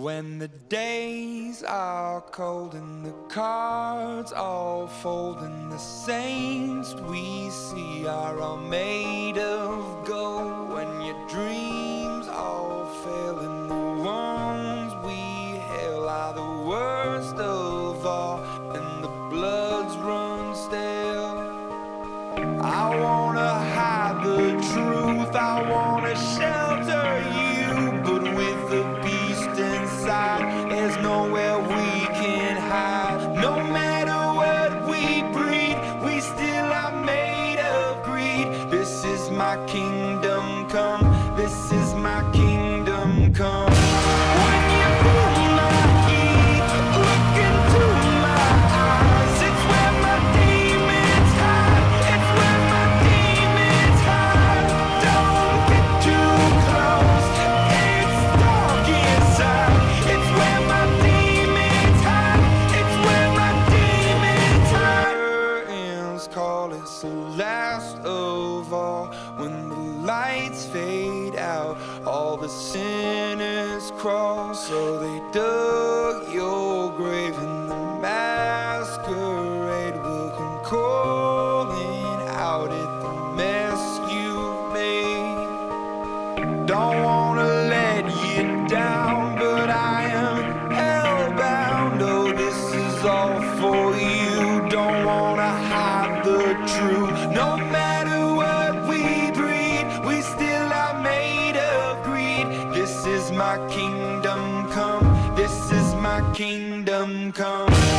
When the days are cold and the cards all fold and the saints we see are all made of gold. When your dreams all fail and the ones we hail are the worst of all and the bloods run stale I wanna hide the truth I wanna shelter rocking of all when the lights fade out all the sinners crawl. So they dug kingdom come.